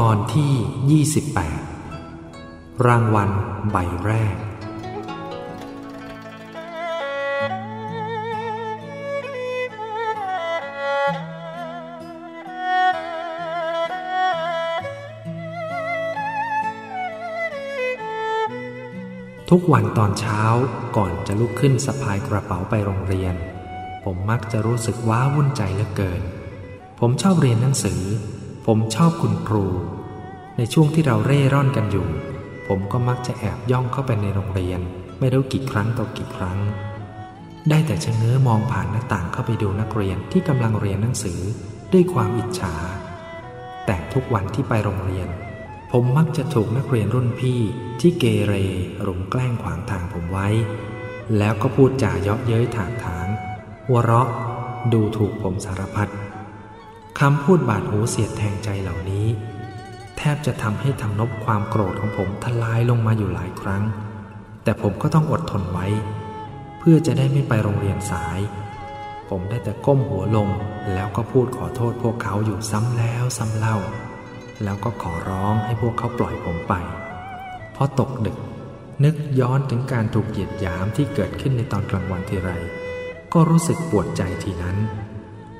ตอนที่ 28 รางวัลใบแรก ทุกวันตอนเช้าก่อนจะลุกขึ้นสะพายกระเป๋าไปโรงเรียน ผมมักจะรู้สึกว้าวุ่นใจเหลือเกิน ผมชอบเรียนหนังสือ ผมชอบคุณครู ในช่วงที่เราเร่ร่อนกันอยู่ ผมก็มักจะแอบย่องเข้าไปในโรงเรียน ไม่รู้กี่ครั้งต่อกี่ครั้ง ได้แต่ชะเง้อมองผ่านหน้าต่างเข้าไปดูนักเรียนที่กำลังเรียนหนังสือด้วยความอิจฉา แต่ทุกวันที่ไปโรงเรียน ผมมักจะถูกนักเรียนรุ่นพี่ที่เกเรรุมแกล้งขวางทางผมไว้ แล้วก็พูดจาเยาะเย้ยถากถางหัวเราะดูถูกผมสารพัด คำพูดบาดหูเสียดแทงใจเหล่านี้ แทบจะทำให้ทำนบความโกรธของผมทลายลงมาอยู่หลายครั้ง แต่ผมก็ต้องอดทนไว้ เพื่อจะได้ไม่ไปโรงเรียนสาย ผมได้แต่ก้มหัวลงแล้วก็พูดขอโทษพวกเขาอยู่ซ้ำแล้วซ้ำเล่า แล้วก็ขอร้องให้พวกเขาปล่อยผมไปพราะตกดึก นึกย้อนถึงการถูกเหยียดหยามที่เกิดขึ้นในตอนกลางวันทีไร ก็รู้สึกปวดใจทีนั้น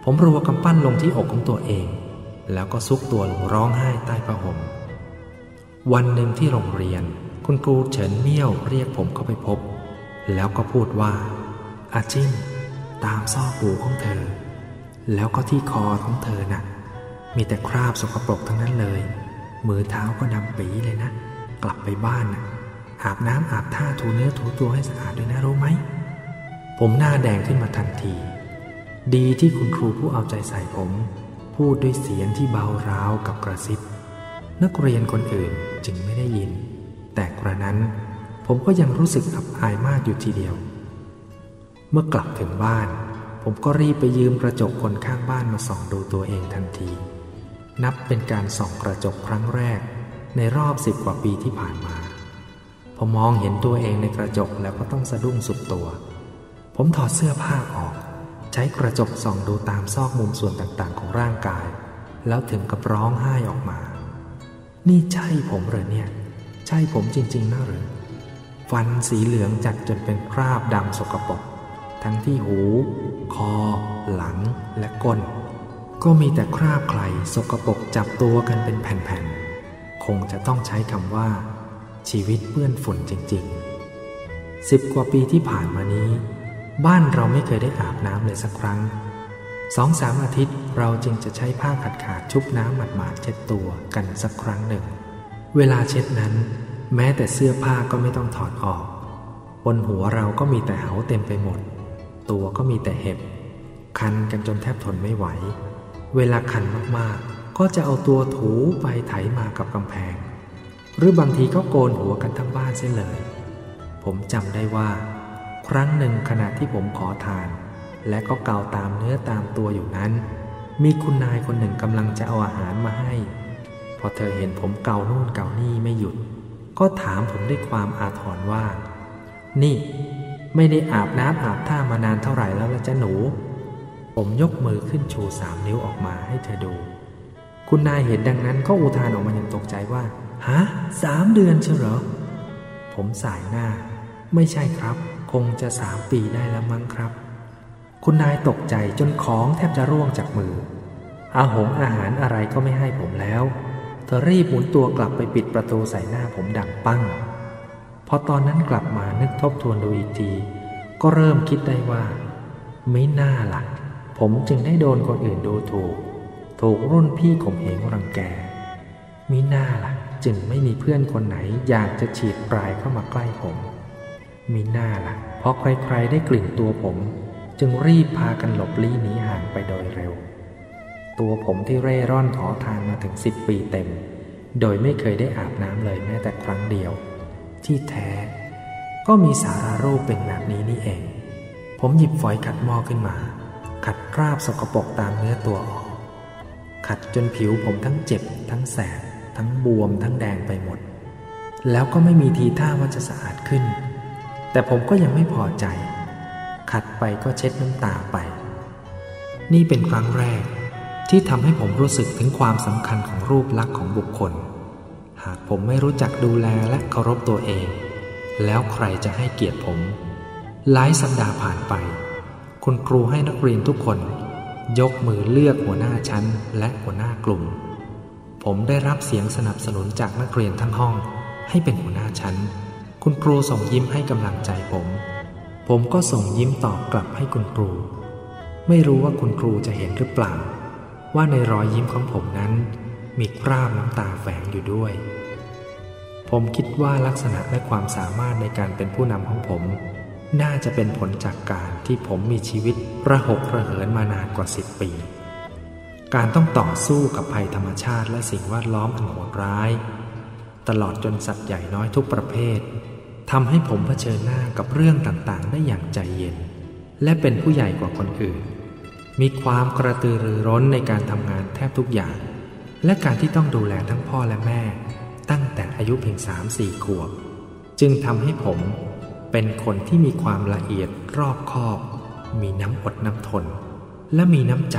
ผมรัวกำปั้นลงที่อกของตัวเอง แล้วก็ซุกตัวลงร้องไห้ใต้ผ้าห่มวันหนึ่งที่โรงเรียน คุณครูเฉินเมี่ยวเรียกผมเข้าไปพบ แล้วก็พูดว่าอาจิ้มตามซอกหูของเธอ แล้วก็ที่คอของเธอนะ่ะ มีแต่คราบสกปรกทั้งนั้นเลย มือเท้าก็ดำปีเลยนะ กลับไปบ้านนะอาบน้ำอาบท่าถูเนื้อถูตัวให้สะอาดด้วยนะรู้ไหม ผมหน้าแดงขึ้นมาทันที ดีที่คุณครูผู้เอาใจใส่ผม พูดด้วยเสียงที่เบาราวกับกระซิบ นักเรียนคนอื่นจึงไม่ได้ยิน แต่กระนั้นผมก็ยังรู้สึกอับอายมากอยู่ทีเดียว เมื่อกลับถึงบ้าน ผมก็รีบไปยืมกระจกคนข้างบ้านมาส่องดูตัวเองทันที นับเป็นการส่องกระจกครั้งแรก ในรอบสิบกว่าปีที่ผ่านมาพอมองเห็นตัวเองในกระจกแล้วก็ต้องสะดุ้งสุดตัว ผมถอดเสื้อผ้าออก ใช้กระจกส่องดูตามซอกมุมส่วนต่างๆ ของร่างกาย แล้วถึงกับร้องไห้ออกมา นี่ใช่ผมหรือเนี่ย ใช่ผมจริงๆนะหรือ ฟันสีเหลืองจัดจนเป็นคราบดำสกปรกทั้งที่หู คอ หลังและก้น ก็มีแต่คราบใครสกปรกจับตัวกันเป็นแผ่นๆ คงจะต้องใช้คำว่า ชีวิตเปื้อนฝุ่นจริงๆสิบกว่าปีที่ผ่านมานี้ บ้านเราไม่เคยได้อาบน้ำเลยสักครั้งสองสามอาทิตย์เราจึงจะใช้ผ้าขัดขาดชุบน้ำหมาดๆเช็ดตัวกันสักครั้งหนึ่ง เวลาเช็ดนั้น แม้แต่เสื้อผ้าก็ไม่ต้องถอดออก บนหัวเราก็มีแต่เหาเต็มไปหมด ตัวก็มีแต่เห็บ คันกันจนแทบทนไม่ไหว เวลาคันมากๆ ก็จะเอาตัวถูไปไถมากับกำแพง หรือบางทีก็โกนหัวกันทั้งบ้านเสียเลย ผมจำได้ว่า ครั้งหนึ่งขณะที่ผมขอทาน และก็เกาตามเนื้อตามตัวอยู่นั้น มีคุณนายคนหนึ่งกำลังจะเอาอาหารมาให้ พอเธอเห็นผมเกานู่นเกานี่ไม่หยุด ก็ถามผมด้วยความอาถรรพ์ว่า นี่ ไม่ได้อาบน้ำอาบท่ามานานเท่าไหร่แล้วละจ้ะหนู ผมยกมือขึ้นชูสามนิ้วออกมาให้เธอดู คุณนายเห็นดังนั้นก็อุทานออกมาอย่างตกใจว่าฮะสามเดือนเชียวเหรอผมสายหน้า ไม่ใช่ครับ คงจะสามปีได้แล้วมั้งครับ คุณนายตกใจจนของแทบจะร่วงจากมือ อาหงอาหารอะไรก็ไม่ให้ผมแล้ว เธอรีบหมุนตัวกลับไปปิดประตูใส่หน้าผมดังปั้ง พอตอนนั้นกลับมานึกทบทวนดูอีกที ก็เริ่มคิดได้ว่า ไม่น่าละ่ะ ผมจึงได้โดนคนอื่นดูถูก ถูกรุ่นพี่ข่มเหงรังแกมิน่าละ่ะ จึงไม่มีเพื่อนคนไหนอยากจะฉีดปลายเข้ามาใกล้ผมมีหน้าละ่ะ พราะใครๆได้กลิ่นตัวผม จึงรีบพากันหลบลี้หนีห่างไปโดยเร็ว ตัวผมที่เร่ร่อนขอทานมาถึงสิบปีเต็ม โดยไม่เคยได้อาบน้ำเลยแม้แต่ครั้งเดียว ที่แท้ ก็มีสารารูปเป็นแบบนี้นี่เอง ผมหยิบฝอยขัดหม้อขึ้นมา ขัดคราบสกปรกตามเนื้อตัวออก ขัดจนผิวผมทั้งเจ็บ ทั้งแสบทั้งบวมทั้งแดงไปหมด แล้วก็ไม่มีทีท่าว่าจะสะอาดขึ้น แต่ผมก็ยังไม่พอใจ ขัดไปก็เช็ดน้ำตาไป นี่เป็นครั้งแรกที่ทำให้ผมรู้สึกถึงความสำคัญของรูปลักษณ์ของบุคคล หากผมไม่รู้จักดูแลและเคารพตัวเอง แล้วใครจะให้เกียรติผม หลายสัปดาห์ผ่านไป คุณครูให้นักเรียนทุกคน ยกมือเลือกหัวหน้าชั้นและหัวหน้ากลุ่ม ผมได้รับเสียงสนับสนุนจากนักเรียนทั้งห้องให้เป็นหัวหน้าชั้น คุณครูส่งยิ้มให้กำลังใจผม ผมก็ส่งยิ้มตอบกลับให้คุณครู ไม่รู้ว่าคุณครูจะเห็นหรือเปล่า ว่าในรอยยิ้มของผมนั้น มีคราบน้ำตาแฝงอยู่ด้วย ผมคิดว่าลักษณะและความสามารถในการเป็นผู้นำของผม น่าจะเป็นผลจากการที่ผมมีชีวิตระหกระเหินมานานกว่าสิบปี การต้องต่อสู้กับภัยธรรมชาติและสิ่งแวดล้อมอันโหดร้าย ตลอดจนสัตว์ใหญ่น้อยทุกประเภท ทำให้ผมเผชิญหน้ากับเรื่องต่างๆ ได้อย่างใจเย็น และเป็นผู้ใหญ่กว่าคนอื่น มีความกระตือรือร้นในการทำงานแทบทุกอย่าง และการที่ต้องดูแลทั้งพ่อและแม่ ตั้งแต่อายุเพียงสามสี่ขวบ จึงทำให้ผมเป็นคนที่มีความละเอียดรอบคอบ มีน้ำอดน้ำทน และมีน้ำใจ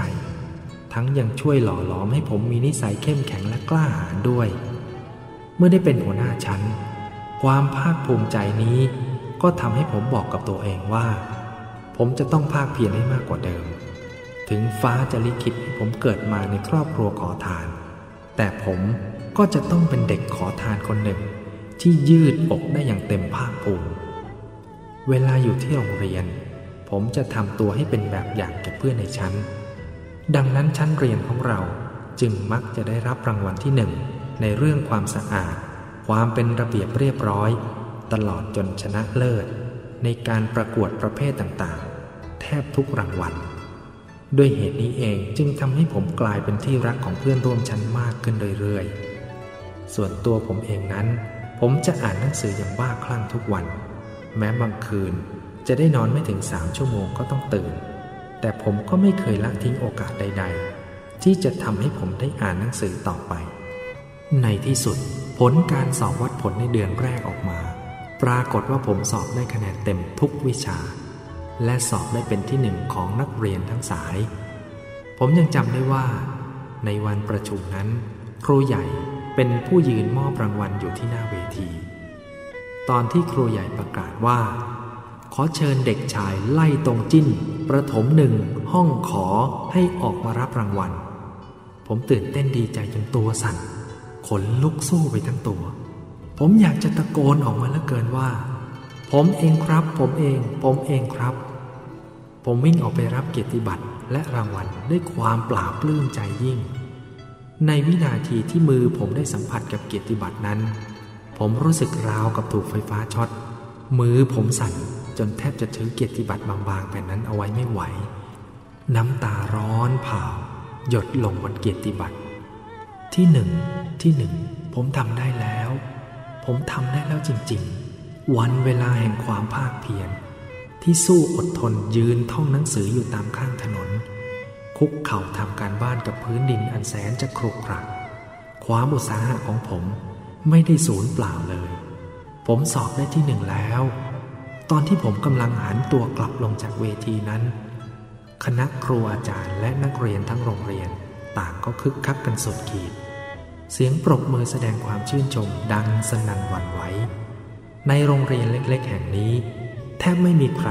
ทั้งยังช่วยหล่อหลอมให้ผมมีนิสัยเข้มแข็งและกล้าหาญด้วย เมื่อได้เป็นหัวหน้าชั้น ความภาคภูมิใจนี้ ก็ทำให้ผมบอกกับตัวเองว่า ผมจะต้องภาคเพียรให้มากกว่าเดิม ถึงฟ้าจะลิขิตให้ผมเกิดมาในครอบครัวขอทาน แต่ผมก็จะต้องเป็นเด็กขอทานคนหนึ่ง ที่ยืดอกได้อย่างเต็มภาคภูมิ เวลาอยู่ที่โรงเรียน ผมจะทำตัวให้เป็นแบบอย่างแก่เพื่อนในชั้น ดังนั้นชั้นเรียนของเราจึงมักจะได้รับรางวัลที่หนึ่งในเรื่องความสะอาด ความเป็นระเบียบเรียบร้อย ตลอดจนชนะเลิศ ในการประกวดประเภทต่างๆ แทบทุกรางวัล ด้วยเหตุนี้เองจึงทำให้ผมกลายเป็นที่รักของเพื่อนร่วมชั้นมากขึ้นเรื่อยๆ ส่วนตัวผมเองนั้น ผมจะอ่านหนังสืออย่างบ้าคลั่งทุกวัน แม้บางคืนจะได้นอนไม่ถึงสามชั่วโมงก็ต้องตื่น แต่ผมก็ไม่เคยละทิ้งโอกาสใด ๆ ที่จะทำให้ผมได้อ่านหนังสือต่อไป ในที่สุด ผลการสอบวัดผลในเดือนแรกออกมา ปรากฏว่าผมสอบได้คะแนนเต็มทุกวิชา และสอบได้เป็นที่หนึ่งของนักเรียนทั้งสาย ผมยังจำได้ว่า ในวันประชุมนั้น ครูใหญ่เป็นผู้ยืนมอบรางวัลอยู่ที่หน้าเวที ตอนที่ครูใหญ่ประกาศว่า ขอเชิญเด็กชายไล่ตรงจิ้น ประถมหนึ่งห้องขอให้ออกมารับรางวัล ผมตื่นเต้นดีใจจนตัวสั่น ขนลุกสู้ไปทั้งตัว ผมอยากจะตะโกนออกมาแล้วเกินว่า ผมเองครับ ผมเอง ผมเองครับ ผมวิ่งออกไปรับเกียรติบัตรและรางวัลด้วยความปราบปลื้มใจยิ่ง ในวินาทีที่มือผมได้สัมผัสกับเกียรติบัตรนั้น ผมรู้สึกราวกับถูกไฟฟ้าช็อต มือผมสั่นจนแทบจะถือเกียรติบัตรบางๆแผ่นนั้นเอาไว้ไม่ไหว น้ำตาร้อนเผาหยดลงบนเกียรติบัตรที่หนึ่ง ที่หนึ่งผมทำได้แล้ว ผมทำได้แล้วจริง ๆ วันเวลาแห่งความภาคเพียรที่สู้อดทนยืนท่องหนังสืออยู่ตามข้างถนน คุกเข่าทำการบ้านกับพื้นดินอันแสนจะครุกครักความอุตสาหะของผมไม่ได้สูญเปล่าเลย ผมสอบได้ที่หนึ่งแล้ว ตอนที่ผมกำลังหันตัวกลับลงจากเวทีนั้น คณะครูอาจารย์และนักเรียนทั้งโรงเรียน ต่างก็คึกคักกันสุดขีด เสียงปรบมือแสดงความชื่นชมดังสนั่นหวั่นไหว ในโรงเรียนเล็กๆ แห่งนี้ แทบไม่มีใคร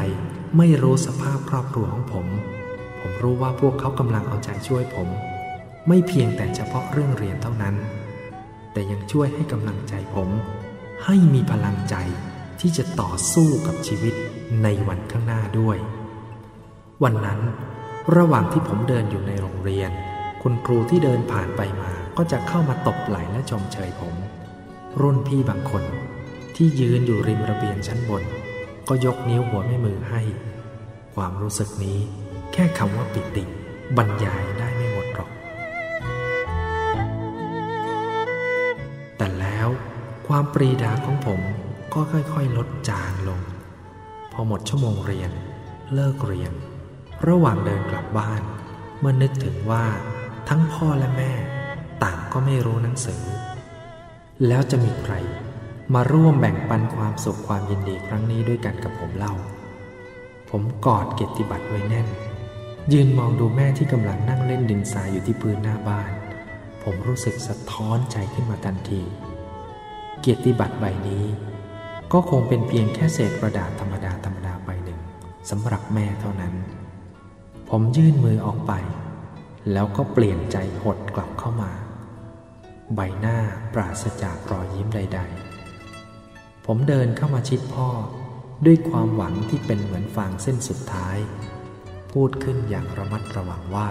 ไม่รู้สภาพครอบครัวของผม ผมรู้ว่าพวกเขากำลังเอาใจช่วยผม ไม่เพียงแต่เฉพาะเรื่องเรียนเท่านั้น แต่ยังช่วยให้กำลังใจผม ให้มีพลังใจที่จะต่อสู้กับชีวิตในวันข้างหน้าด้วย วันนั้น ระหว่างที่ผมเดินอยู่ในโรงเรียน คุณครูที่เดินผ่านไปมา ก็จะเข้ามาตบไหล่และชมเชยผม รุ่นพี่บางคน ที่ยืนอยู่ริมระเบียงชั้นบน ก็ยกนิ้วหัวแม่มือให้ ความรู้สึกนี้แค่คำว่าปิติบรรยายได้ไม่หมดหรอก แต่แล้วความปรีดาของผมก็ค่อยๆ ลดจางลง พอหมดชั่วโมงเรียน เลิกเรียน ระหว่างเดินกลับบ้าน เมื่อนึกถึงว่าทั้งพ่อและแม่ ก็ไม่รู้หนังสือ แล้วจะมีใคร มาร่วมแบ่งปันความสุขความยินดีครั้งนี้ด้วยกันกับผมเล่า ผมกอดเกียรติบัตรไว้แน่น ยืนมองดูแม่ที่กำลังนั่งเล่นดินทรายอยู่ที่พื้นหน้าบ้าน ผมรู้สึกสะท้อนใจขึ้นมาทันที เกียรติบัตรใบนี้ ก็คงเป็นเพียงแค่เศษกระดาษธรรมดาธรรมดาใบหนึ่งสำหรับแม่เท่านั้น ผมยื่นมือออกไปแล้วก็เปลี่ยนใจหดกลับเข้ามา ใบหน้าปราศจากรอยยิ้มใด ๆ ผมเดินเข้ามาชิดพ่อด้วยความหวังที่เป็นเหมือนฟางเส้นสุดท้าย พูดขึ้นอย่างระมัดระวังว่า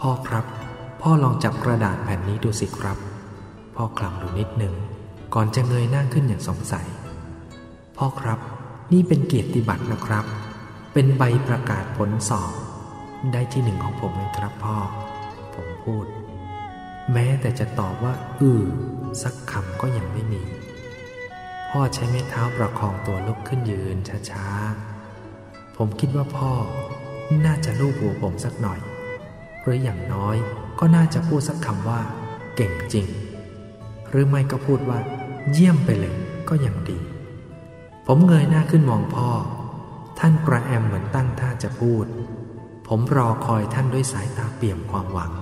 พ่อครับ พ่อลองจับกระดาษแผ่นนี้ดูสิครับ พ่อคลำดูนิดหนึ่งก่อนจะเงยหน้าขึ้นอย่างสงสัย พ่อครับ นี่เป็นเกียรติบัตรนะครับ เป็นใบประกาศผลสอบ ได้ที่หนึ่งของผมเลยครับพ่อ ผมพูด แม้แต่จะตอบว่า อือสักคำก็ยังไม่มี พ่อใช้ไม้เท้าประคองตัวลุกขึ้นยืนช้าๆ ผมคิดว่าพ่อ น่าจะลูบหัวผมสักหน่อย หรืออย่างน้อยก็น่าจะพูดสักคำว่า เก่งจริง หรือไม่ก็พูดว่า เยี่ยมไปเลยก็ยังดี ผมเงยหน้าขึ้นมองพ่อ ท่านกระแอมเหมือนตั้งท่าจะพูด ผมรอคอยท่านด้วยสายตาเปี่ยมความหวัง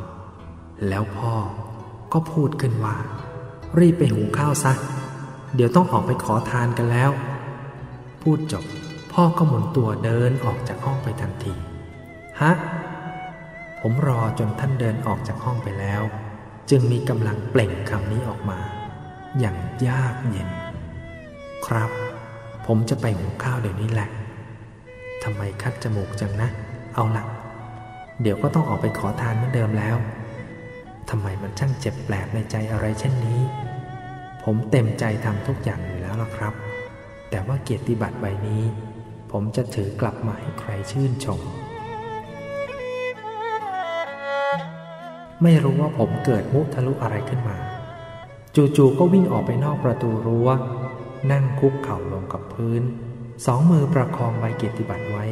แล้วพ่อก็พูดขึ้นว่า รีบไปหุงข้าวซะ เดี๋ยวต้องออกไปขอทานกันแล้ว พูดจบ พ่อก็หมุนตัวเดินออกจากห้องไปทันที ฮะ ผมรอจนท่านเดินออกจากห้องไปแล้ว จึงมีกำลังเปล่งคำนี้ออกมา อย่างยากเย็น ครับ ผมจะไปหุงข้าวเดี๋ยวนี้แหละทำไมคัดจมูกจังนะ เอาละเดี๋ยวก็ต้องออกไปขอทานเหมือนเดิมแล้ว ทำไมมันช่างเจ็บแปลกในใจอะไรเช่นนี้ ผมเต็มใจทำทุกอย่างอยู่แล้วล่ะครับ แต่ว่าเกียรติบัตรใบนี้ ผมจะถือกลับมาให้ใครชื่นชม ไม่รู้ว่าผมเกิดมุทะลุอะไรขึ้นมา จู่ๆก็วิ่งออกไปนอกประตูรั้ว นั่งคุกเข่าลงกับพื้น สองมือประคองใบเกียรติบัตรไว้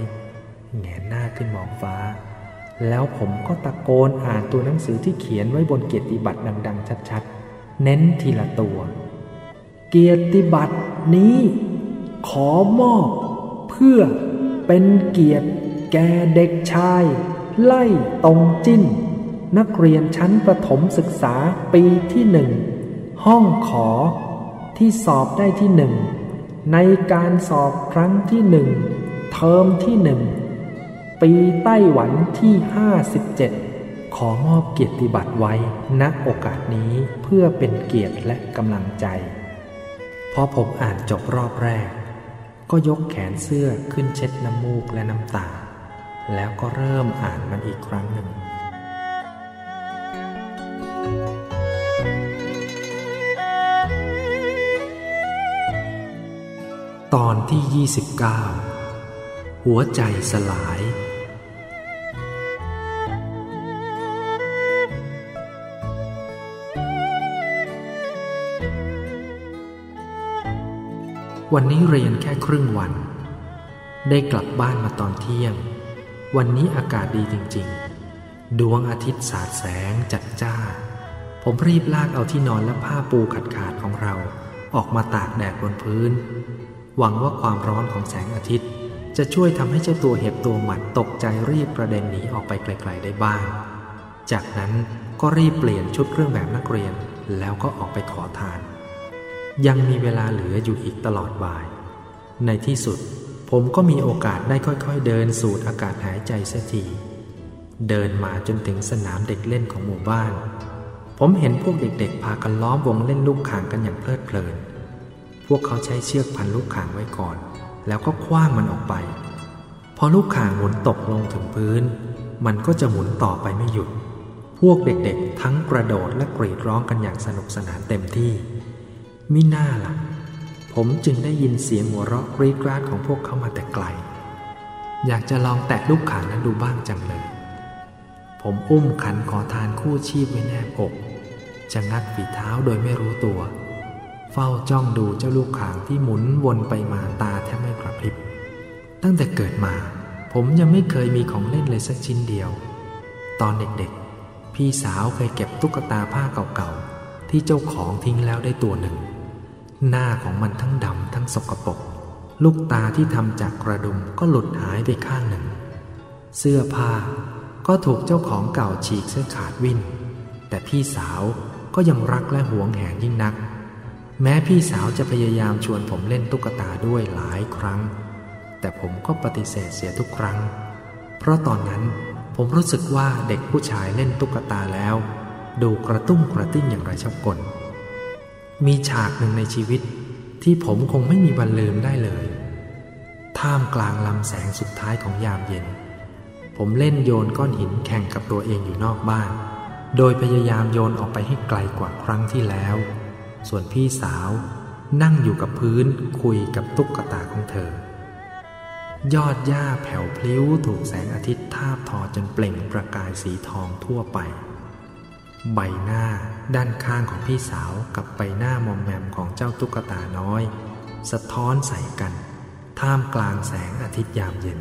แงนหน้าขึ้นมองฟ้า แล้วผมก็ตะโกนอ่านตัวหนังสือที่เขียนไว้บนเกียรติบัตรดัง ๆ ชัดๆ เน้นทีละตัว เกียรติบัตรนี้ ขอมอบ เพื่อเป็นเกียรติแก่เด็กชาย ไล่ตรงจิ้น นักเรียนชั้นประถมศึกษาปีที่หนึ่ง ห้องขอที่สอบได้ที่หนึ่ง ในการสอบครั้งที่หนึ่ง เทอมที่หนึ่ง ปีไต้หวันที่ห้าสิบเจ็ดขอมอบเกียรติบัตรไว้ณโอกาสนี้เพื่อเป็นเกียรติและกำลังใจ พอผมอ่านจบรอบแรก ก็ยกแขนเสื้อขึ้นเช็ดน้ำมูกและน้ำตา แล้วก็เริ่มอ่านมันอีกครั้งหนึ่ง ตอนที่ 29 หัวใจสลาย วันนี้เรียนแค่ครึ่งวัน ได้กลับบ้านมาตอนเที่ยง วันนี้อากาศดีจริง ๆ ดวงอาทิตย์สาดแสงจัดจ้า ผมรีบลากเอาที่นอนและผ้าปูขาดขาดของเรา ออกมาตากแดดบนพื้น หวังว่าความร้อนของแสงอาทิตย์ จะช่วยทำให้เจ้าตัวเห็บตัวหมัดตกใจรีบกระเด็นหนีออกไปไกล ๆ ได้บ้าง จากนั้นก็รีบเปลี่ยนชุดเครื่องแบบนักเรียนแล้วก็ออกไปขอทาน ยังมีเวลาเหลืออยู่อีกตลอดบ่าย ในที่สุดผมก็มีโอกาสได้ค่อยๆ เดินสูดอากาศหายใจเสียทีเดินมาจนถึงสนามเด็กเล่นของหมู่บ้าน ผมเห็นพวกเด็กๆ พากันล้อมวงเล่นลูกข่างกันอย่างเพลิดเพลิน พวกเขาใช้เชือกพันลูกข่างไว้ก่อน แล้วก็คว้างมันออกไป พอลูกข่างหมุนตกลงถึงพื้น มันก็จะหมุนต่อไปไม่หยุด พวกเด็กๆ ทั้งกระโดดและกรีดร้องกันอย่างสนุกสนานเต็มที่ มิน่าละ่ะ ผมจึงได้ยินเสียงหัวเราะกรีดกราดของพวกเขามาแต่ไกล อยากจะลองแตะลูกขานั้นดูบ้างจังเลย ผมอุ้มขันขอทานคู่ชีพไว้แนบอกจะงัดฝีเท้าโดยไม่รู้ตัว เฝ้าจ้องดูเจ้าลูกขางที่หมุนวนไปมาตาแทบไม่กระพริบ ตั้งแต่เกิดมา ผมยังไม่เคยมีของเล่นเลยสักชิ้นเดียว ตอนเด็กๆ พี่สาวเคยเก็บตุ๊กตาผ้าเก่าๆ ที่เจ้าของทิ้งแล้วได้ตัวหนึ่ง หน้าของมันทั้งดำทั้งสกปรกลูกตาที่ทำจากกระดุมก็หลุดหายไปข้างหนึ่ง เสื้อผ้าก็ถูกเจ้าของเก่าฉีกเสื้อขาดวิ่น แต่พี่สาวก็ยังรักและหวงแหนยิ่งนัก แม้พี่สาวจะพยายามชวนผมเล่นตุ๊กตาด้วยหลายครั้ง แต่ผมก็ปฏิเสธเสียทุกครั้ง เพราะตอนนั้นผมรู้สึกว่าเด็กผู้ชายเล่นตุ๊กตาแล้ว ดูกระตุ้มกระติ้งอย่างไรชอบกล มีฉากหนึ่งในชีวิตที่ผมคงไม่มีวันลืมได้เลย ท่ามกลางลำแสงสุดท้ายของยามเย็น ผมเล่นโยนก้อนหินแข่งกับตัวเองอยู่นอกบ้าน โดยพยายามโยนออกไปให้ไกลกว่าครั้งที่แล้ว ส่วนพี่สาวนั่งอยู่กับพื้นคุยกับตุ๊กตาของเธอ ยอดหญ้าแผ่วพลิ้วถูกแสงอาทิตย์ทาบทอจนเปล่งประกายสีทองทั่วไป ใบหน้าด้านข้างของพี่สาวกับใบหน้ามอมแมมของเจ้าตุ๊กตาน้อย สะท้อนใส่กัน ท่ามกลางแสงอาทิตย์ยามเย็น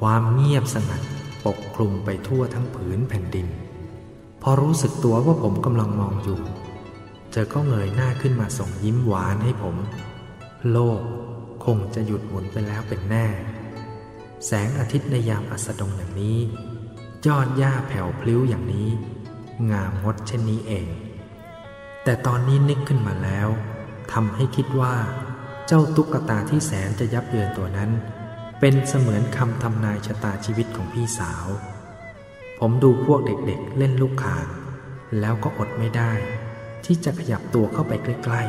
ความเงียบสงัดปกคลุมไปทั่วทั้งผืนแผ่นดิน พอรู้สึกตัวว่าผมกำลังมองอยู่ เธอก็เงยหน้าขึ้นมาส่งยิ้มหวานให้ผม โลกคงจะหยุดหมุนไปแล้วเป็นแน่ แสงอาทิตย์ในยามอัสดงอย่างนี้ ยอดหญ้าแผ่วพลิ้วอย่างนี้ งามงดเช่นนี้เอง แต่ตอนนี้นึกขึ้นมาแล้วทำให้คิดว่า เจ้าตุ๊กตาที่แสนจะยับเยินตัวนั้น เป็นเสมือนคำทำนายชะตาชีวิตของพี่สาว ผมดูพวกเด็กๆเล่นลูกข่างแล้วก็อดไม่ได้ ที่จะขยับตัวเข้าไปใกล้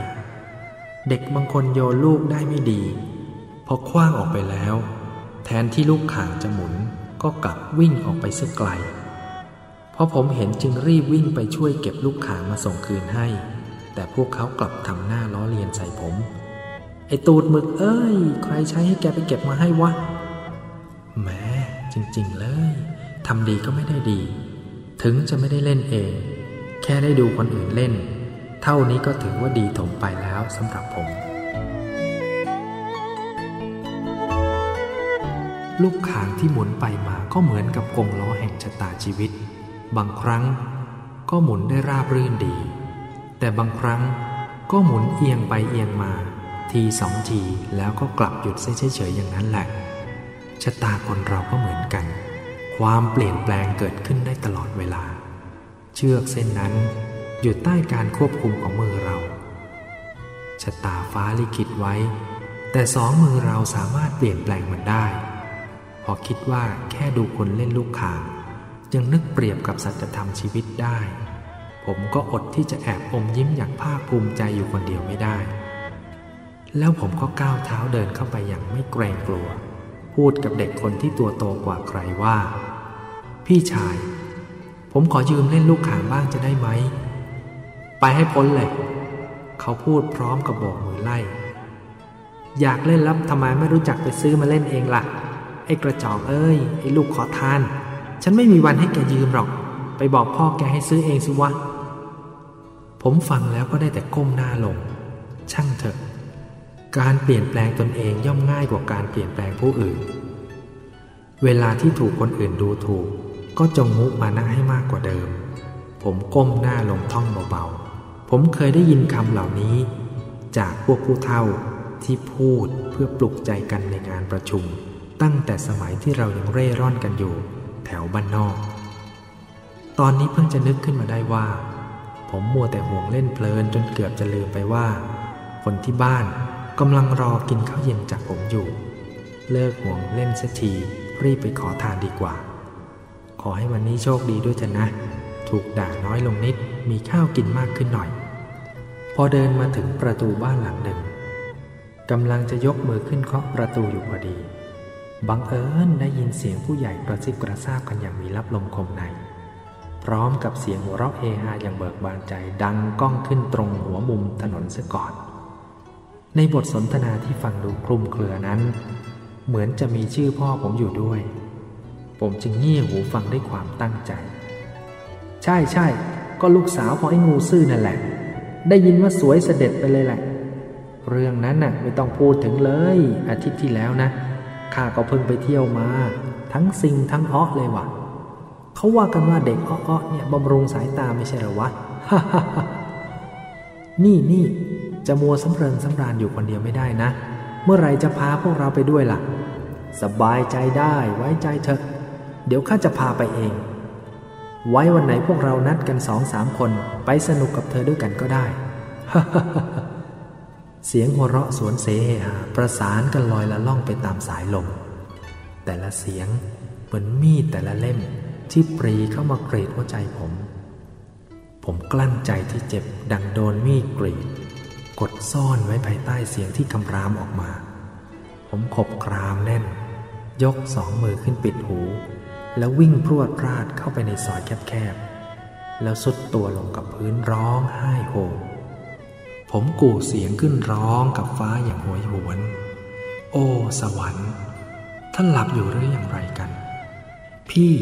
ๆ เด็กบางคนโยนลูกได้ไม่ดี พอคว้างออกไปแล้ว แทนที่ลูกข่างจะหมุนก็กลับวิ่งออกไปเสียไกล พอผมเห็นจึงรีบวิ่งไปช่วยเก็บลูกข่างมาส่งคืนให้ แต่พวกเขากลับทำหน้าล้อเลียนใส่ผม ไอตูดหมึกเอ้ย ใครใช้ให้แกไปเก็บมาให้วะแหมจริง ๆ เลยทำดีก็ไม่ได้ดี ถึงจะไม่ได้เล่นเอง แค่ได้ดูคนอื่นเล่น เท่านี้ก็ถือว่าดีถมไปแล้วสำหรับผม ลูกขางที่หมุนไปมาก็เหมือนกับกงล้อแห่งชะตาชีวิต บางครั้งก็หมุนได้ราบรื่นดี แต่บางครั้งก็หมุนเอียงไปเอียงมา ทีสองทีแล้วก็กลับหยุดเฉยๆอย่างนั้นแหละชะตาคนเราก็เหมือนกัน ความเปลี่ยนแปลงเกิดขึ้นได้ตลอดเวลา เชือกเส้นนั้นอยู่ใต้การควบคุมของมือเราชะตาฟ้าลิขิตไว้ แต่สองมือเราสามารถเปลี่ยนแปลงมันได้ พอคิดว่าแค่ดูคนเล่นลูกข่าง ยังนึกเปรียบกับสัจธรรมชีวิตได้ ผมก็อดที่จะแอบอมยิ้มอย่างภาคภูมิใจอยู่คนเดียวไม่ได้ แล้วผมก็ก้าวเท้าเดินเข้าไปอย่างไม่เกรงกลัว พูดกับเด็กคนที่ตัวโตกว่าใครว่า พี่ชาย ผมขอยืมเล่นลูกขางบ้างจะได้ไหม ไปให้พ้นเลยเขาพูดพร้อมกับโบกมือไล่ อยากเล่นแล้วทำไมไม่รู้จักไปซื้อมาเล่นเองละ่ะ ไอ้กระจอกเอ้ย ไอ้ลูกขอทาน ฉันไม่มีวันให้แกยืมหรอก ไปบอกพ่อแกให้ซื้อเองสิวะ ผมฟังแล้วก็ได้แต่ก้มหน้าลง ช่างเถอะ การเปลี่ยนแปลงตนเองย่อมง่ายกว่าการเปลี่ยนแปลงผู้อื่น เวลาที่ถูกคนอื่นดูถูก ก็จงมุมานะให้มากกว่าเดิม ผมก้มหน้าลงท่องเบาๆ ผมเคยได้ยินคำเหล่านี้ จากพวกผู้เฒ่าที่พูดเพื่อปลุกใจกันในงานประชุม ตั้งแต่สมัยที่เรายังเร่ร่อนกันอยู่ แถวบ้านนอก ตอนนี้เพิ่งจะนึกขึ้นมาได้ว่า ผมมัวแต่ห่วงเล่นเพลินจนเกือบจะลืมไปว่า คนที่บ้านกำลังรอกินข้าวเย็นจากผมอยู่ เลิกห่วงเล่นสักทีรีบไปขอทานดีกว่า ขอให้วันนี้โชคดีด้วยจ้ะนะ ถูกด่าน้อยลงนิดมีข้าวกินมากขึ้นหน่อย พอเดินมาถึงประตูบ้านหลังหนึ่งกำลังจะยกมือขึ้นเคาะประตูอยู่พอดี บังเอิญได้ยินเสียงผู้ใหญ่กระซิบกระซาบกันอย่างมีรับลมคมใน พร้อมกับเสียงหัวเราะเฮฮาอย่างเบิกบานใจดังก้องขึ้นตรงหัวมุมถนนเสียก่อน ในบทสนทนาที่ฟังดูคลุมเครือนั้น เหมือนจะมีชื่อพ่อผมอยู่ด้วย ผมจึงเงี่ยหูฟังด้วยความตั้งใจ ใช่ใช่ก็ลูกสาวของไอ้งูซื่อนั่นแหละ ได้ยินว่าสวยเสด็จไปเลยแหละ เรื่องนั้นน่ะไม่ต้องพูดถึงเลย อาทิตย์ที่แล้วนะ ข้าก็เพิ่งไปเที่ยวมา ทั้งซิงทั้งอ้อเลยว่ะเขาว่ากันว่าเด็กอ้อเนี่ยบำรุงสายตาไม่ใช่หรอวะนี่นี่จะมัวสำเริงสำราญอยู่คนเดียวไม่ได้นะ เมื่อไรจะพาพวกเราไปด้วยล่ะ สบายใจได้ไว้ใจเถอะ เดี๋ยวข้าจะพาไปเอง ไว้วันไหนพวกเรานัดกันสองสามคนไปสนุกกับเธอด้วยกันก็ได้ เสียงหัวเราะสวนเสหาประสานกันลอยละล่องไปตามสายลม แต่ละเสียงเหมือนมีดแต่ละเล่มที่ปรีเข้ามากรีดหัวใจผม ผมกลั้นใจที่เจ็บดังโดนมีดกรีด กดซ่อนไว้ภายใต้เสียงที่คำรามออกมา ผมขบกรามแน่น ยกสองมือขึ้นปิดหู แล้ววิ่งพรวดพลาดเข้าไปในซอยแคบๆแล้วสุดตัวลงกับพื้นร้องไห้โฮ ผมกู่เสียงขึ้นร้องกับฟ้าอย่างหวยหวน โอ้ สวรรค์ ท่านหลับอยู่หรืออย่างไรกัน พี่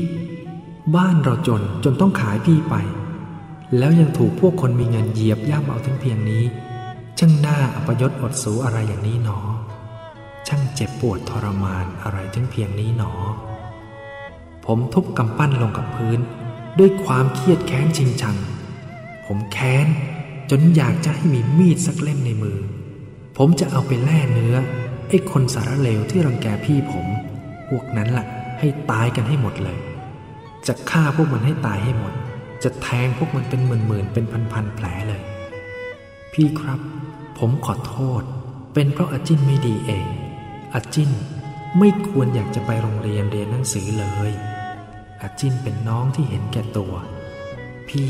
บ้านเราจนจนต้องขายพี่ไป แล้วยังถูกพวกคนมีเงินเหยียบย่ำเอาถึงเพียงนี้ ช่างหน้าอัปยศอดสูอะไรอย่างนี้หนอ ช่างเจ็บปวดทรมานอะไรถึงเพียงนี้หนอ ผมทุบกำปั้นลงกับพื้น ด้วยความเครียดแค้นชิงชัง ผมแค้น จนอยากจะให้มีมีดสักเล่มในมือ ผมจะเอาไปแล่เนื้อไอ้คนสารเลวที่รังแกพี่ผม พวกนั้นละ่ะ ให้ตายกันให้หมดเลย จะฆ่าพวกมันให้ตายให้หมด จะแทงพวกมันเป็นหมื่นๆเป็นพันๆแผลเลย พี่ครับ ผมขอโทษ เป็นเพราะอาจินไม่ดีเองอาจินไม่ควรอยากจะไปโรงเรียนเรียนหนังสือเลยอาจินเป็นน้องที่เห็นแก่ตัว พี่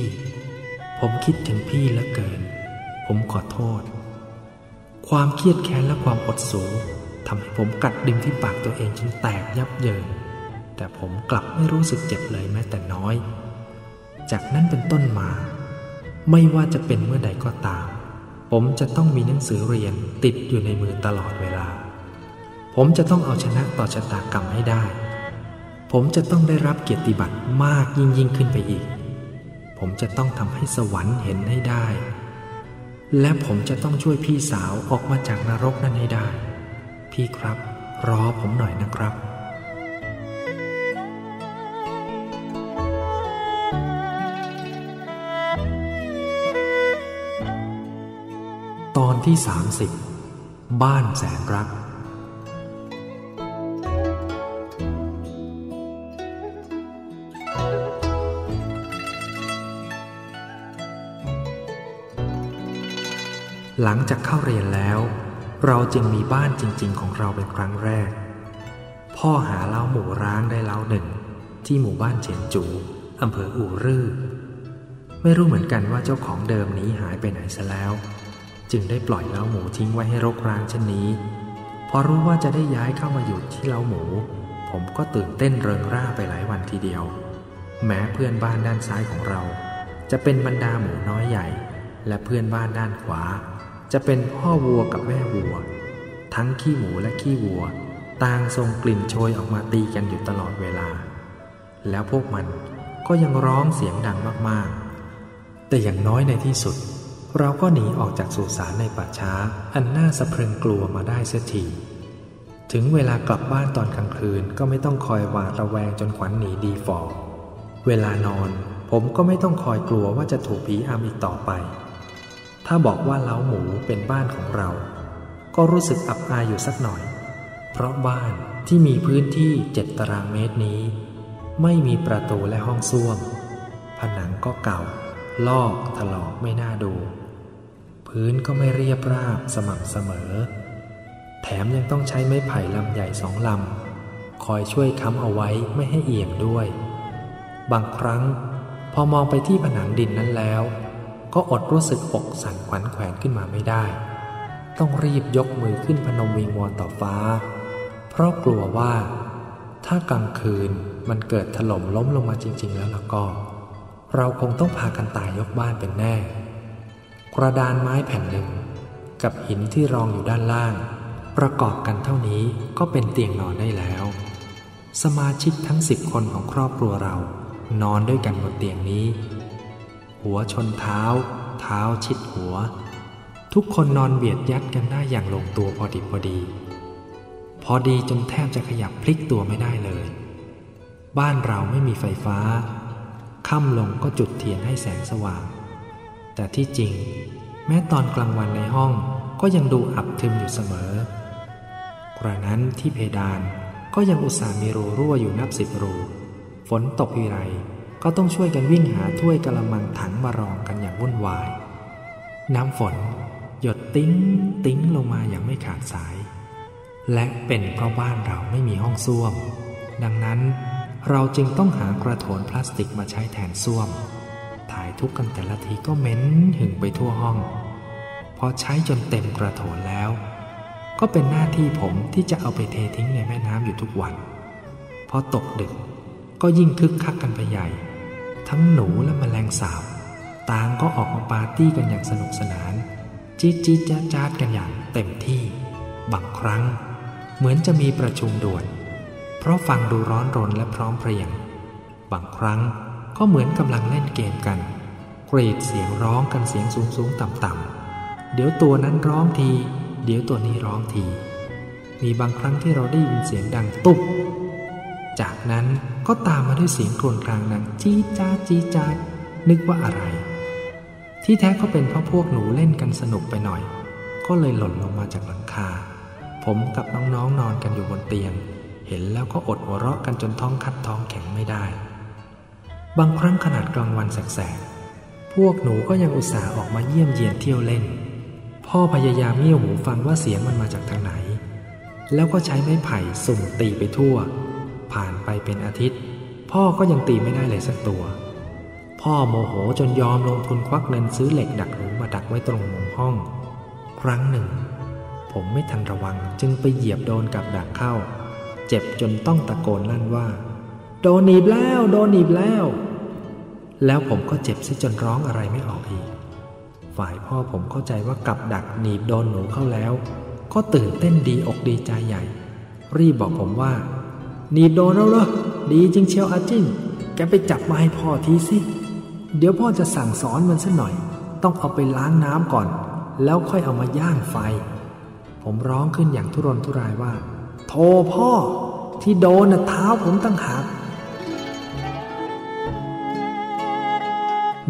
ผมคิดถึงพี่เหลือเกิน ผมขอโทษ ความเครียดแค้นและความอดสูทำให้ผมกัดดึงที่ปากตัวเองจนแตกยับเยิน แต่ผมกลับไม่รู้สึกเจ็บเลยแม้แต่น้อย จากนั้นเป็นต้นมา ไม่ว่าจะเป็นเมื่อใดก็ตาม ผมจะต้องมีหนังสือเรียนติดอยู่ในมือตลอดเวลา ผมจะต้องเอาชนะต่อชะตากรรมให้ได้ ผมจะต้องได้รับเกียรติบัตรมากยิ่งยิ่งขึ้นไปอีก ผมจะต้องทำให้สวรรค์เห็นให้ได้ และผมจะต้องช่วยพี่สาวออกมาจากนรกนั้นให้ได้ พี่ครับ รอผมหน่อยนะครับตอนที่ 30 บ้านแสนรัก หลังจากเข้าเรียนแล้ว เราจึงมีบ้านจริง ๆ ของเราเป็นครั้งแรก พ่อหาเล้าหมูร้างได้เล้าหนึ่ง ที่หมู่บ้านเฉียนจูอำเภออู่รื่อ ไม่รู้เหมือนกันว่าเจ้าของเดิมนี้หายไปไหนซะแล้ว จึงได้ปล่อยเล้าหมูทิ้งไว้ให้รกร้างเช่นนี้ พอรู้ว่าจะได้ย้ายเข้ามาอยู่ที่เล้าหมู ผมก็ตื่นเต้นเริงร่าไปหลายวันทีเดียว แม้เพื่อนบ้านด้านซ้ายของเรา จะเป็นบรรดาหมูน้อยใหญ่ และเพื่อนบ้านด้านขวา จะเป็นพ่อวัวกับแม่วัว ทั้งขี้หมูและขี้วัว ต่างส่งกลิ่นโชยออกมาตีกันอยู่ตลอดเวลา แล้วพวกมันก็ยังร้องเสียงดังมากๆ แต่อย่างน้อยในที่สุด เราก็หนีออกจากสุสานในป่าช้า อันน่าสะพรึงกลัวมาได้เสียทีถึงเวลากลับบ้านตอนกลางคืนก็ไม่ต้องคอยหวาดระแวงจนขวัญหนีดีฟอเวลานอนผมก็ไม่ต้องคอยกลัวว่าจะถูกผีอำอีกต่อไป ถ้าบอกว่าเล้าหมูเป็นบ้านของเรา ก็รู้สึกอับอายอยู่สักหน่อย เพราะบ้านที่มีพื้นที่เจ็ดตารางเมตรนี้ ไม่มีประตูและห้องส้วม ผนังก็เก่า ลอกถลอกไม่น่าดู พื้นก็ไม่เรียบราบสม่ำเสมอ แถมยังต้องใช้ไม้ไผ่ลำใหญ่สองลำ คอยช่วยค้ำเอาไว้ไม่ให้เอี่ยงด้วย บางครั้งพอมองไปที่ผนังดินนั้นแล้ว ก็อดรู้สึกอกสั่นขวัญแขวนขึ้นมาไม่ได้ ต้องรีบยกมือขึ้นพนมวิงวอนต่อฟ้า เพราะกลัวว่า ถ้ากลางคืนมันเกิดถล่มล้มลงมาจริง ๆ แล้วล่ะก็ เราคงต้องพากันตายยกบ้านเป็นแน่ กระดานไม้แผ่นหนึ่ง กับหินที่รองอยู่ด้านล่าง ประกอบกันเท่านี้ก็เป็นเตียงนอนได้แล้ว สมาชิกทั้งสิบคนของครอบครัวเรานอนด้วยกันบนเตียงนี้ หัวชนเท้า เท้าชิดหัว ทุกคนนอนเบียดยัดกันได้อย่างลงตัวพอดีพอดี พอดีจนแทบจะขยับพลิกตัวไม่ได้เลย บ้านเราไม่มีไฟฟ้า ค่ำลงก็จุดเทียนให้แสงสว่าง แต่ที่จริง แม้ตอนกลางวันในห้องก็ยังดูอับทึมอยู่เสมอกระนั้นที่เพดานก็ยังอุตส่าห์มีรูรั่วอยู่นับสิบรู ฝนตกทีไร ก็ต้องช่วยกันวิ่งหาถ้วยกระมังถังมารองกันอย่างวุ่นวาย น้ำฝนหยดติ้งติ้งลงมาอย่างไม่ขาดสาย และเป็นเพราะบ้านเราไม่มีห้องส้วม ดังนั้นเราจึงต้องหากระโถนพลาสติกมาใช้แทนส้วม ถ่ายทุกกันแต่ละทีก็เหม็นหึงไปทั่วห้อง พอใช้จนเต็มกระโถนแล้ว ก็เป็นหน้าที่ผมที่จะเอาไปเททิ้งในแม่น้ำอยู่ทุกวัน พอตกดึกก็ยิ่งคึกคักกันไปใหญ่ ทั้งหนูและแมลงสาบต่างก็ออกมาปาร์ตี้กันอย่างสนุกสนานจี๊ดจี๊ดจ้าจ้ากันอย่างเต็มที่ บางครั้ง เหมือนจะมีประชุมด่วน เพราะฟังดูร้อนรนและพร้อมเพรียง บางครั้งก็เหมือนกำลังเล่นเกมกัน กรีดเสียงร้องกันเสียงสูงสูงต่ำต่ำเดี๋ยวตัวนั้นร้องที เดี๋ยวตัวนี้ร้องที มีบางครั้งที่เราได้ยินเสียงดังตุ๊บ จากนั้นก็ตามมาด้วยเสียงโครนครางดังจี้จ้าจี้จ้านึกว่าอะไร ที่แท้ก็เป็นเพราะพวกหนูเล่นกันสนุกไปหน่อย ก็เลยหล่นลงมาจากหลังคา ผมกับน้องๆนนอนกันอยู่บนเตียง เห็นแล้วก็อดหัวเราะกันจนท้องคัดท้องแข็งไม่ได้ บางครั้งขนาดกลางวันแสกๆพวกหนูก็ยังอุตส่าห์ออกมาเยี่ยมเยียนเที่ยวเล่น พ่อพยายามเงี่ยวหูฟังว่าเสียงมันมาจากทางไหน แล้วก็ใช้ไม้ไผ่สุ่มตีไปทั่ว ผ่านไปเป็นอาทิตย์ พ่อก็ยังตีไม่ได้เลยสักตัว พ่อโมโหจนยอมลงทุนควักเงินซื้อเหล็กดักหนูมาดักไว้ตรงมุมห้อง ครั้งหนึ่ง ผมไม่ทันระวังจึงไปเหยียบโดนกับดักเข้า เจ็บจนต้องตะโกนลั่นว่า โดนหนีบแล้วโดนหนีบแล้ว แล้วผมก็เจ็บซิจนร้องอะไรไม่ออกอีก ฝ่ายพ่อผมเข้าใจว่ากับดักหนีบโดนหนูเข้าแล้ว ก็ตื่นเต้นดีอกดีใจใหญ่ รีบบอกผมว่า หนีบโดนแล้วเหรอดีจริงเชียวอาจิ้งแกไปจับมาให้พ่อทีสิ เดี๋ยวพ่อจะสั่งสอนมันสักหน่อย ต้องเอาไปล้างน้ำก่อน แล้วค่อยเอามาย่างไฟ ผมร้องขึ้นอย่างทุรนทุรายว่า โทพ่อ ที่โดนน่ะเท้าผมตั้งหาก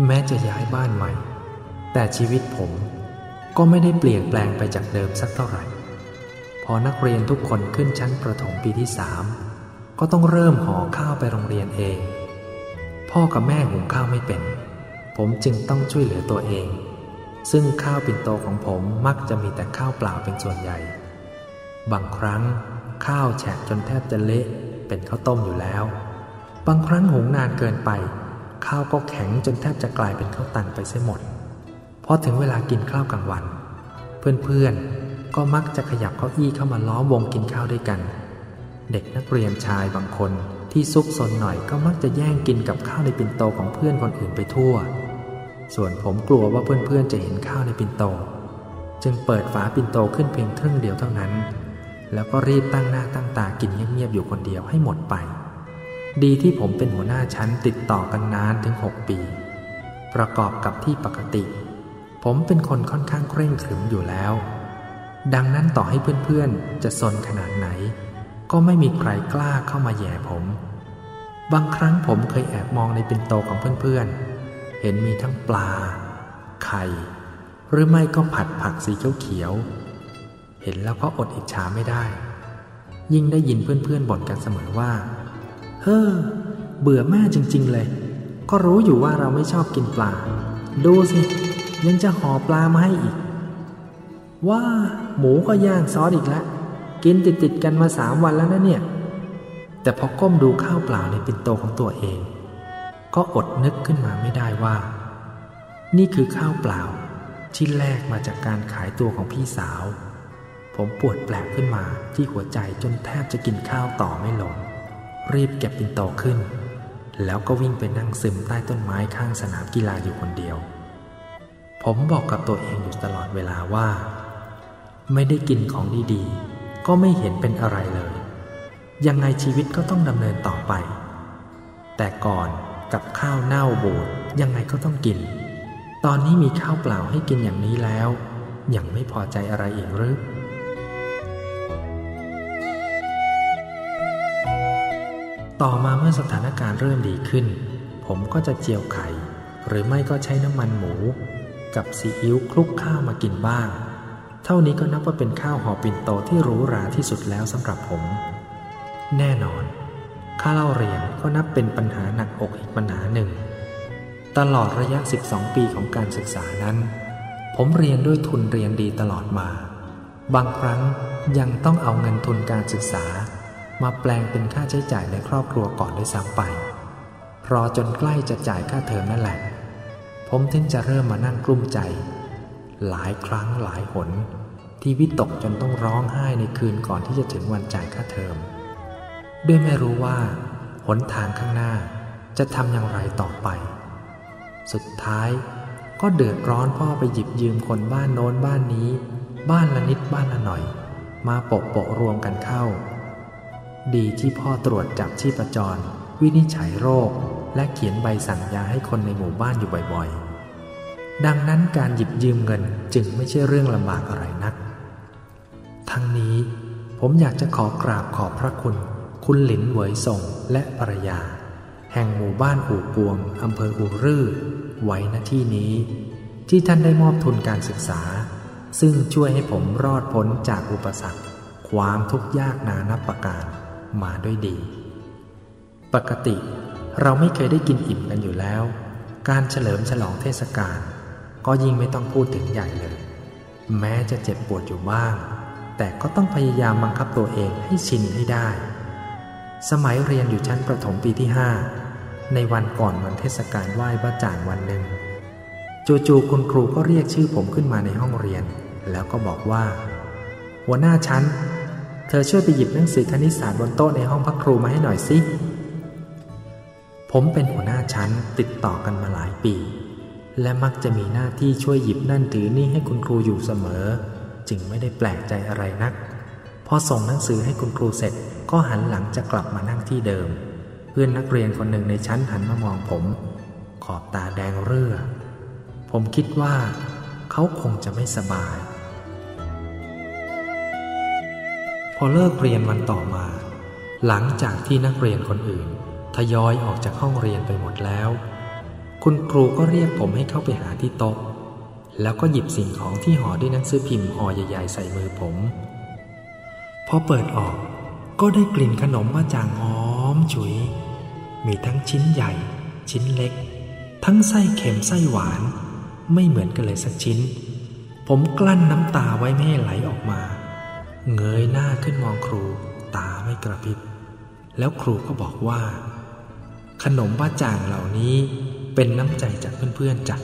แม้จะย้ายบ้านใหม่ แต่ชีวิตผมก็ไม่ได้เปลี่ยนแปลงไปจากเดิมสักเท่าไหร่ พอนักเรียนทุกคนขึ้นชั้นประถมปีที่สาม ก็ต้องเริ่มห่อข้าวไปโรงเรียนเอง พ่อกับแม่หุงข้าวไม่เป็น ผมจึงต้องช่วยเหลือตัวเอง ซึ่งข้าวปิ่นโตของผมมักจะมีแต่ข้าวเปล่าเป็นส่วนใหญ่ บางครั้งข้าวแฉะจนแทบจะเละเป็นข้าวต้มอยู่แล้ว บางครั้งหุงนานเกินไป ข้าวก็แข็งจนแทบจะกลายเป็นข้าวตันไปเสียหมดพอถึงเวลากินข้าวกลางวัน เพื่อนๆก็มักจะขยับเก้าอี้เข้ามาล้อมวงกินข้าวด้วยกัน เด็กนักเรียนชายบางคนที่ซุกซนหน่อยก็มักจะแย่งกินกับข้าวในปิ่นโตของเพื่อนคนอื่นไปทั่ว ส่วนผมกลัวว่าเพื่อนๆจะเห็นข้าวในปิ่นโต จึงเปิดฝาปิ่นโตขึ้นเพียงครึ่งเดียวเท่านั้น แล้วก็รีบตั้งหน้าตั้งตากินเงียบๆอยู่คนเดียวให้หมดไป ดีที่ผมเป็นหัวหน้าชั้นติดต่อกันนานถึงหกปี ประกอบกับที่ปกติ ผมเป็นคนค่อนข้างเคร่งขรึมอยู่แล้ว ดังนั้นต่อให้เพื่อนๆจะซนขนาดไหน ก็ไม่มีใครกล้าเข้ามาแย่ผม บางครั้งผมเคยแอบมองในปินโตของเพื่อนๆ เห็นมีทั้งปลา ไข่ หรือไม่ก็ผัดผักสีเขียวๆ เห็นแล้วก็อดอิจฉาไม่ได้ ยิ่งได้ยินเพื่อนๆบ่นกันเสมอว่า เฮ้อ เบื่อแม่จริง ๆ เลย ก็รู้อยู่ว่าเราไม่ชอบกินปลา ดูสิ ยังจะห่อปลามาให้อีก ว่าหมูก็ย่างซอสอีกแล้ว กินติดติดกันมาสามวันแล้วนะเนี่ย แต่พอก้มดูข้าวเปล่าในปิ่นโตของตัวเอง ก็อดนึกขึ้นมาไม่ได้ว่า นี่คือข้าวเปล่าที่แลกมาจากการขายตัวของพี่สาว ผมปวดแปลกขึ้นมาที่หัวใจจนแทบจะกินข้าวต่อไม่ลง รีบเก็บปิ่นโตขึ้น แล้วก็วิ่งไปนั่งซึมใต้ต้นไม้ข้างสนามกีฬาอยู่คนเดียว ผมบอกกับตัวเองอยู่ตลอดเวลาว่า ไม่ได้กินของดีๆ ก็ไม่เห็นเป็นอะไรเลย ยังไงชีวิตก็ต้องดำเนินต่อไป แต่ก่อนกับข้าวเน่าบูดยังไงก็ต้องกิน ตอนนี้มีข้าวเปล่าให้กินอย่างนี้แล้ว ยังไม่พอใจอะไรอีกหรือต่อมาเมื่อสถานการณ์เริ่มดีขึ้น ผมก็จะเจียวไข่ หรือไม่ก็ใช้น้ำมันหมู กับซีอิ๊วคลุกข้าวมากินบ้าง เท่านี้ก็นับว่าเป็นข้าวห่อปิ่นโตที่หรูหราที่สุดแล้วสำหรับผม แน่นอน ค่าเล่าเรียนก็นับเป็นปัญหาหนักอกอีกปัญหาหนึ่ง ตลอดระยะ 12 ปีของการศึกษานั้น ผมเรียนด้วยทุนเรียนดีตลอดมา บางครั้งยังต้องเอาเงินทุนการศึกษา มาแปลงเป็นค่าใช้จ่ายในครอบครัวก่อนด้วยซ้ำไป รอจนใกล้จะจ่ายค่าเทอมนั่นแหละ ผมถึงจะเริ่มมานั่งกลุ้มใจ หลายครั้งหลายหน ที่วิตกจนต้องร้องไห้ในคืนก่อนที่จะถึงวันจ่ายค่าเทอม ด้วยไม่รู้ว่า หนทางข้างหน้าจะทำอย่างไรต่อไป สุดท้ายก็เดือดร้อนพ่อไปหยิบยืมคนบ้านโน้นบ้านนี้ บ้านละนิดบ้านละหน่อย มาปะโปะรวมกันเข้า ดีที่พ่อตรวจจับชีพจร วินิจฉัยโรค และเขียนใบสั่งยาให้คนในหมู่บ้านอยู่บ่อยๆ ดังนั้นการหยิบยืมเงินจึงไม่ใช่เรื่องลำบากอะไรนัก ทั้งนี้ ผมอยากจะขอกราบขอบพระคุณ คุณหลินเหวยส่งและภรรยา แห่งหมู่บ้านอู่กวงอำเภออู่รื่อ ไว้ณที่นี้ ที่ท่านได้มอบทุนการศึกษา ซึ่งช่วยให้ผมรอดพ้นจากอุปสรรค ความทุกข์ยากนานับประการมาด้วยดี ปกติเราไม่เคยได้กินอิ่มกันอยู่แล้ว การเฉลิมฉลองเทศกาลก็ยิ่งไม่ต้องพูดถึงใหญ่เลย แม้จะเจ็บปวดอยู่บ้าง แต่ก็ต้องพยายามบังคับตัวเองให้ชินให้ได้ สมัยเรียนอยู่ชั้นประถมปีที่ห้าในวันก่อนวันเทศกาลไหว้พระจ่างวันหนึ่งจู่ๆคุณครูก็เรียกชื่อผมขึ้นมาในห้องเรียน แล้วก็บอกว่า หัวหน้าชั้น เธอช่วยไปหยิบหนังสือคณิตศาสตร์บนโต๊ะในห้องพักครูมาให้หน่อยสิผมเป็นหัวหน้าชั้นติดต่อกันมาหลายปี และมักจะมีหน้าที่ช่วยหยิบนั่นถือนี่ให้คุณครูอยู่เสมอ จึงไม่ได้แปลกใจอะไรนัก พอส่งหนังสือให้คุณครูเสร็จก็หันหลังจะกลับมานั่งที่เดิม เพื่อนนักเรียนคนหนึ่งในชั้นหันมามองผม ขอบตาแดงเรื่อ ผมคิดว่า เขาคงจะไม่สบาย พอเลิกเรียนวันต่อมา หลังจากที่นักเรียนคนอื่น ทยอยออกจากห้องเรียนไปหมดแล้ว คุณครูก็เรียกผมให้เข้าไปหาที่โต๊ะ แล้วก็หยิบสิ่งของที่ห่อด้วยหนังสือพิมพ์ห่อใหญ่ๆใส่มือผม พอเปิดออกก็ได้กลิ่นขนมมาจางหอมฉุย มีทั้งชิ้นใหญ่ ชิ้นเล็ก ทั้งไส้เค็มไส้หวาน ไม่เหมือนกันเลยสักชิ้น ผมกลั้นน้ำตาไว้ไม่ให้ไหลออกมา เงยหน้าขึ้นมองครู ตาไม่กระพริบ แล้วครูก็บอกว่า ขนมบ้าจางเหล่านี้เป็นน้ำใจจากเพื่อนๆจัด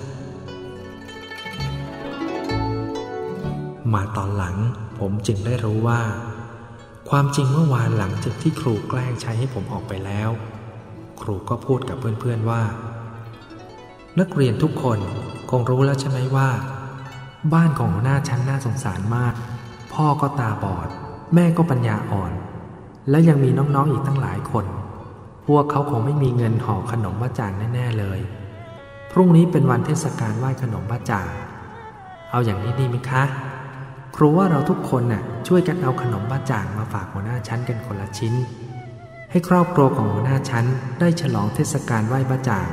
มาตอนหลังผมจึงได้รู้ว่า ความจริงเมื่อวานหลังจากที่ครูแกล้งใช้ให้ผมออกไปแล้ว ครูก็พูดกับเพื่อนๆว่า นักเรียนทุกคนคงรู้แล้วใช่ไหมว่า บ้านของหัวหน้าชั้นน่าสงสารมาก พ่อก็ตาบอด แม่ก็ปัญญาอ่อน และยังมีน้องๆอีกตั้งหลายคน พวกเขาคงไม่มีเงินห่อขนมบ้าจางแน่ๆเลย พรุ่งนี้เป็นวันเทศกาลไหว้ขนมบ้าจางเอาอย่างนี้ดีไหมคะ ครูว่าเราทุกคนน่ะช่วยกันเอาขนมบ้าจ่างมาฝากหัวหน้าชั้นกันคนละชิ้น ให้ครอบครัวของหัวหน้าชั้นได้ฉลองเทศกาลไหว้บ้าจ่าง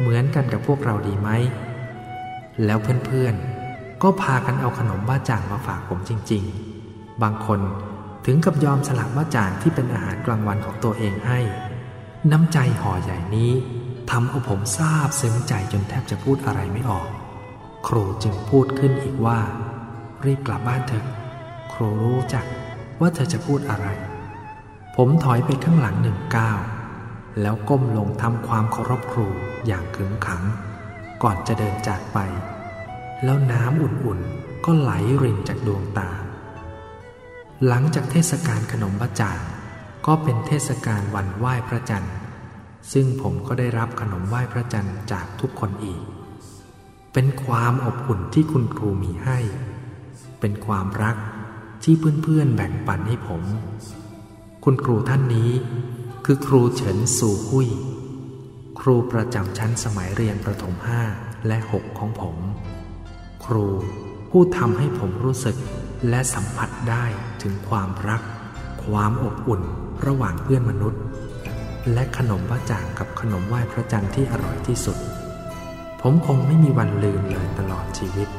เหมือนกันกับพวกเราดีไหม แล้วเพื่อนๆ ก็พากันเอาขนมบ้าจ่างมาฝากผมจริง ๆ บางคนถึงกับยอมสลักบ้าจ่างที่เป็นอาหารกลางวันของตัวเองให้ น้ำใจห่อใหญ่นี้ทำเอาผมซาบซึ้งใจจนแทบจะพูดอะไรไม่ออก ครูจึงพูดขึ้นอีกว่า รีบกลับบ้านเถอะ ครูรู้จักว่าเธอจะพูดอะไร ผมถอยไปข้างหลังหนึ่งก้าวแล้วก้มลงทำความเคารพครูอย่างขึงขัง ก่อนจะเดินจากไป แล้วน้ำอุ่นๆก็ไหลรินจากดวงตา หลังจากเทศกาลขนมบะจ่างก็เป็นเทศกาลวันไหว้พระจันทร์ ซึ่งผมก็ได้รับขนมไหว้พระจันทร์จากทุกคนอีก เป็นความอบอุ่นที่คุณครูมีให้ เป็นความรักที่เพื่อนๆแบ่งปันให้ผม คุณครูท่านนี้คือครูเฉินสู่หุยครูประจำชั้นสมัยเรียนประถมห้าและหกของผม ครูผู้ทำให้ผมรู้สึกและสัมผัสได้ถึงความรัก ความอบอุ่นระหว่างเพื่อนมนุษย์ และขนมบ้าจ่างกับขนมไหว้พระจันทร์ที่อร่อยที่สุด ผมคงไม่มีวันลืมเลยตลอดชีวิต